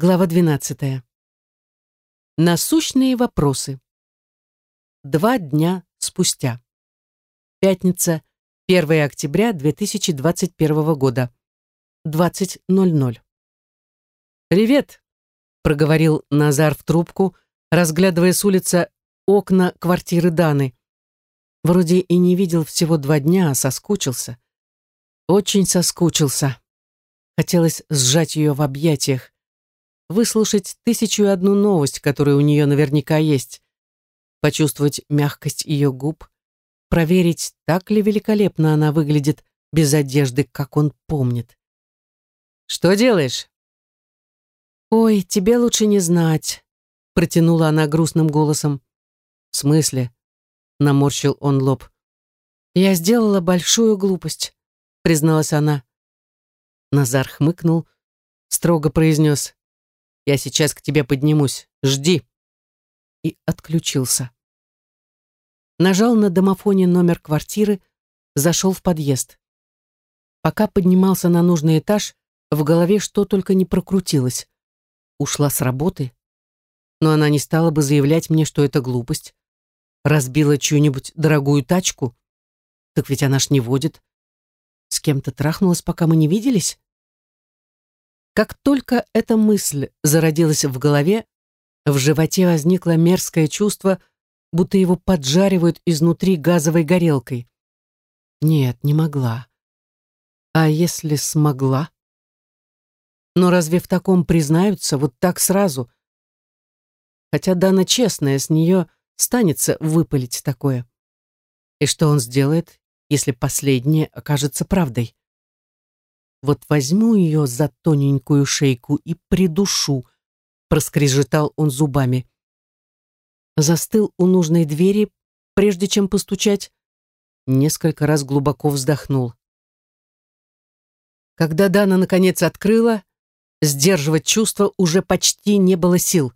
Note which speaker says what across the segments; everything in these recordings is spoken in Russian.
Speaker 1: Глава 12. Насущные вопросы. Два дня спустя. Пятница, 1 октября 2021 года. 20.00. «Привет», — проговорил Назар в трубку, разглядывая с улицы окна квартиры Даны. Вроде и не видел всего два дня, а соскучился. Очень соскучился. Хотелось сжать ее в объятиях, выслушать тысячу и одну новость, которая у нее наверняка есть, почувствовать мягкость ее губ, проверить, так ли великолепно она выглядит без одежды, как он помнит. «Что делаешь?» «Ой, тебе лучше не знать», — протянула она грустным голосом. «В смысле?» — наморщил он лоб. «Я сделала большую глупость», — призналась она. Назар хмыкнул, строго произнес. Я сейчас к тебе поднимусь. Жди!» И отключился. Нажал на домофоне номер квартиры, зашел в подъезд. Пока поднимался на нужный этаж, в голове что только не прокрутилось. Ушла с работы, но она не стала бы заявлять мне, что это глупость. Разбила чью-нибудь дорогую тачку. Так ведь она ж не водит. С кем-то трахнулась, пока мы не виделись? Как только эта мысль зародилась в голове, в животе возникло мерзкое чувство, будто его поджаривают изнутри газовой горелкой. Нет, не могла. А если смогла? Но разве в таком признаются вот так сразу? Хотя Дана честная, с нее станется выпалить такое. И что он сделает, если последнее окажется правдой? Вот возьму ее за тоненькую шейку и придушу, проскрежетал он зубами. Застыл у нужной двери, прежде чем постучать, несколько раз глубоко вздохнул. Когда Дана наконец открыла, сдерживать чувства уже почти не было сил.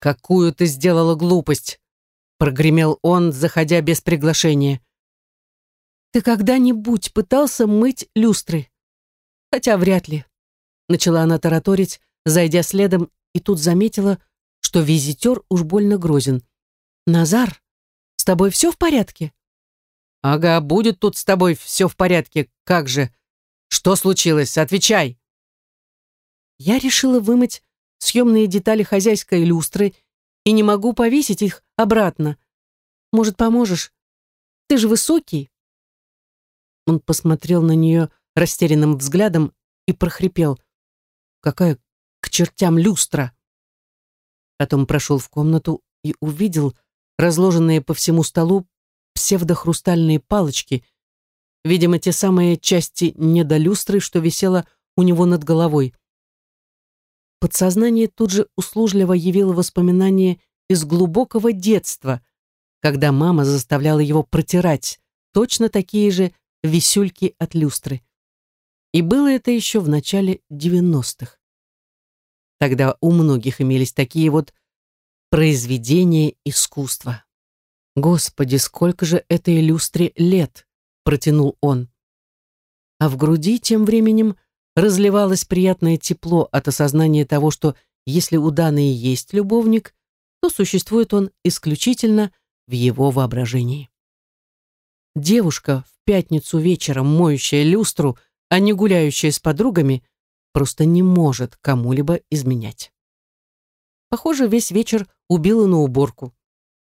Speaker 1: «Какую ты сделала глупость!» — прогремел он, заходя без приглашения. «Ты когда-нибудь пытался мыть люстры?» Хотя вряд ли. Начала она тараторить, зайдя следом, и тут заметила, что визитер уж больно грозен. «Назар, с тобой все в порядке?» «Ага, будет тут с тобой все в порядке. Как же? Что случилось? Отвечай!» Я решила вымыть съемные детали хозяйской люстры и не могу повесить их обратно. Может, поможешь? Ты же высокий. Он посмотрел на нее растерянным взглядом и прохрипел. «Какая к чертям люстра?» Потом прошел в комнату и увидел разложенные по всему столу псевдохрустальные палочки, видимо, те самые части недолюстры, что висело у него над головой. Подсознание тут же услужливо явило воспоминания из глубокого детства, когда мама заставляла его протирать точно такие же висюльки от люстры. И было это еще в начале 90-х. Тогда у многих имелись такие вот произведения искусства. «Господи, сколько же этой люстре лет!» — протянул он. А в груди тем временем разливалось приятное тепло от осознания того, что если у Даны есть любовник, то существует он исключительно в его воображении. Девушка, в пятницу вечером моющая люстру, а не гуляющая с подругами, просто не может кому-либо изменять. Похоже, весь вечер убила на уборку.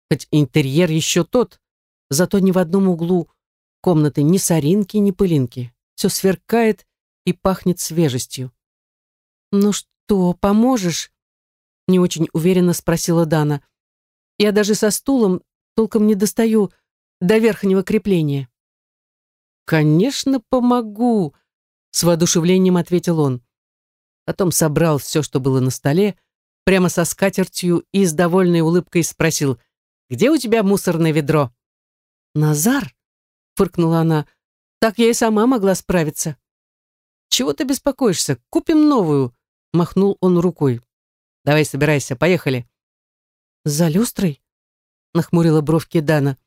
Speaker 1: Хоть интерьер еще тот, зато ни в одном углу комнаты ни соринки, ни пылинки. Все сверкает и пахнет свежестью. «Ну что, поможешь?» Не очень уверенно спросила Дана. «Я даже со стулом толком не достаю до верхнего крепления». «Конечно, помогу!» С воодушевлением ответил он. Потом собрал все, что было на столе, прямо со скатертью и с довольной улыбкой спросил, «Где у тебя мусорное ведро?» «Назар?» — фыркнула она. «Так я и сама могла справиться». «Чего ты беспокоишься? Купим новую», — махнул он рукой. «Давай собирайся, поехали». «За люстрой?» — нахмурила бровки Дана.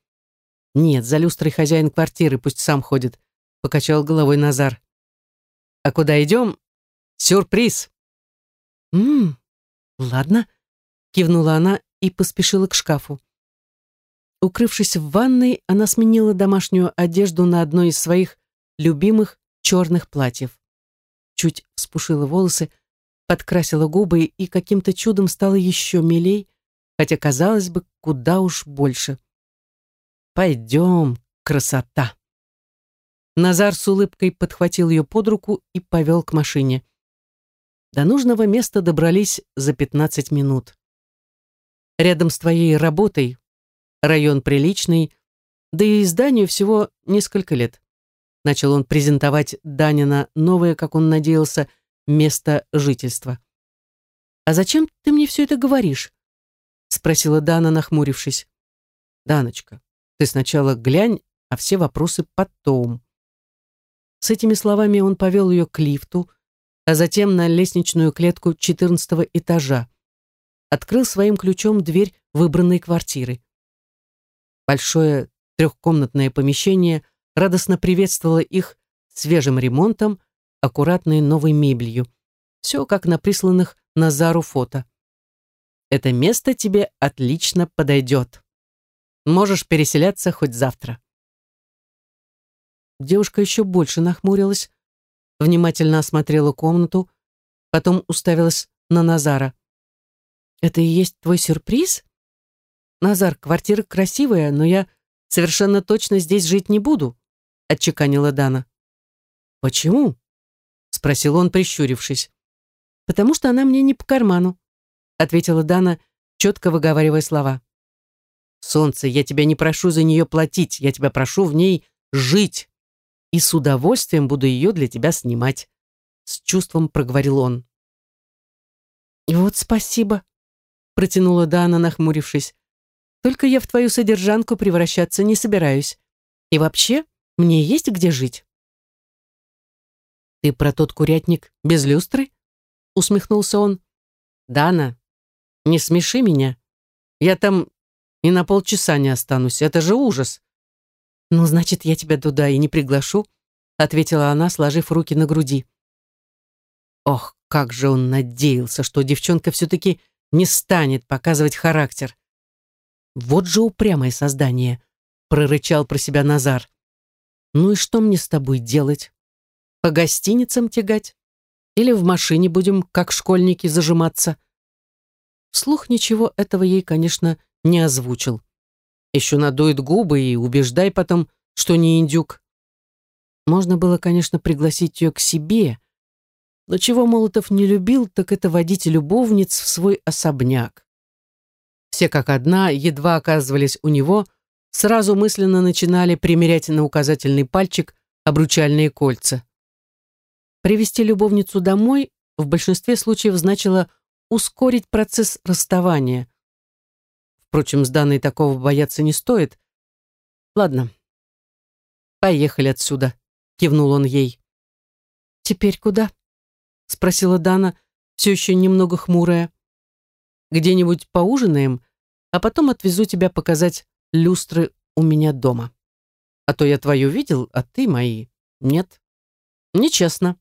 Speaker 1: «Нет, за люстрой хозяин квартиры, пусть сам ходит», — покачал головой Назар. А куда идем? Сюрприз!» «Ммм, ладно», — кивнула она и поспешила к шкафу. Укрывшись в ванной, она сменила домашнюю одежду на одно из своих любимых черных платьев. Чуть вспушила волосы, подкрасила губы и каким-то чудом стала еще милей, хотя, казалось бы, куда уж больше. «Пойдем, красота!» Назар с улыбкой подхватил ее под руку и повел к машине. До нужного места добрались за 15 минут. Рядом с твоей работой, район приличный, да и изданию всего несколько лет. Начал он презентовать Данина новое, как он надеялся, место жительства. «А зачем ты мне все это говоришь?» спросила Дана, нахмурившись. «Даночка, ты сначала глянь, а все вопросы потом». С этими словами он повел ее к лифту, а затем на лестничную клетку четырнадцатого этажа. Открыл своим ключом дверь выбранной квартиры. Большое трехкомнатное помещение радостно приветствовало их свежим ремонтом, аккуратной новой мебелью. Все как на присланных Назару фото. Это место тебе отлично подойдет. Можешь переселяться хоть завтра. Девушка еще больше нахмурилась, внимательно осмотрела комнату, потом уставилась на Назара. «Это и есть твой сюрприз?» «Назар, квартира красивая, но я совершенно точно здесь жить не буду», — отчеканила Дана. «Почему?» — спросил он, прищурившись. «Потому что она мне не по карману», — ответила Дана, четко выговаривая слова. «Солнце, я тебя не прошу за нее платить, я тебя прошу в ней жить, и с удовольствием буду ее для тебя снимать», — с чувством проговорил он. «Вот спасибо», протянула Дана, нахмурившись. Только я в твою содержанку превращаться не собираюсь. И вообще, мне есть где жить. Ты про тот курятник без люстры? Усмехнулся он. Дана, не смеши меня. Я там и на полчаса не останусь. Это же ужас. Ну, значит, я тебя туда и не приглашу, ответила она, сложив руки на груди. Ох, как же он надеялся, что девчонка все-таки не станет показывать характер. Вот же упрямое создание, прорычал про себя Назар. Ну и что мне с тобой делать? По гостиницам тягать? Или в машине будем, как школьники, зажиматься? Вслух ничего этого ей, конечно, не озвучил. Еще надует губы и убеждай потом, что не индюк. Можно было, конечно, пригласить ее к себе, но чего Молотов не любил, так это водить любовниц в свой особняк. Все как одна, едва оказывались у него, сразу мысленно начинали примерять на указательный пальчик обручальные кольца. Привести любовницу домой в большинстве случаев значило ускорить процесс расставания. Впрочем, с Данной такого бояться не стоит. Ладно, поехали отсюда, кивнул он ей. Теперь куда? спросила Дана, все еще немного хмурая. Где-нибудь поужинаем, а потом отвезу тебя показать люстры у меня дома. А то я твою видел, а ты мои. Нет. Нечестно.